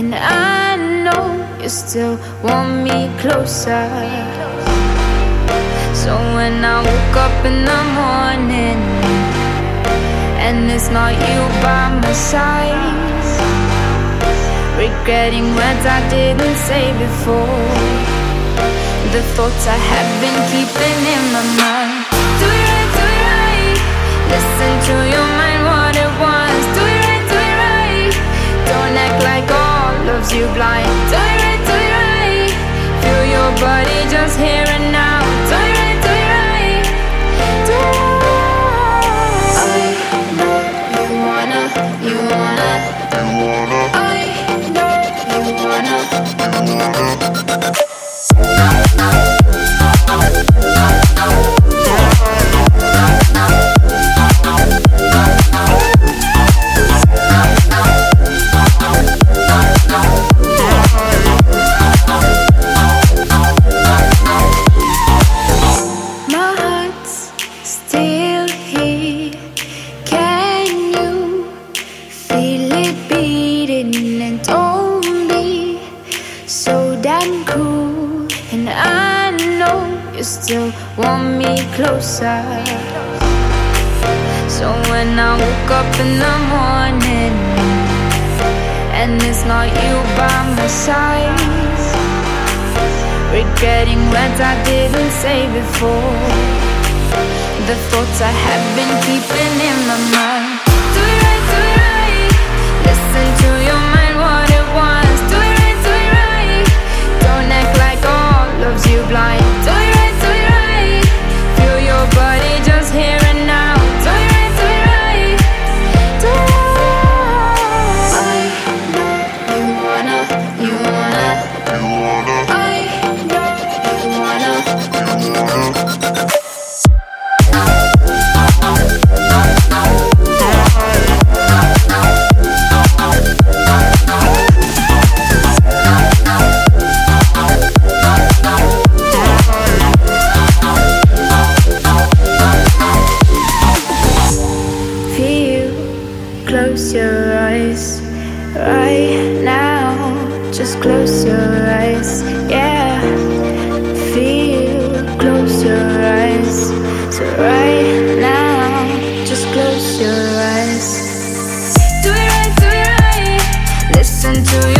And I know you still want me closer. So when I woke up in the morning and it's not you by my side, regretting words I didn't say before, the thoughts I have been keeping in my mind. You blind. You still want me closer. So when I woke up in the morning and it's not you by my side. Regretting words I didn't say before. The thoughts I have been keeping in my mind. Just close your eyes, yeah. Feel, close your eyes. So right now, just close your eyes. Do it right, do it right. Listen to your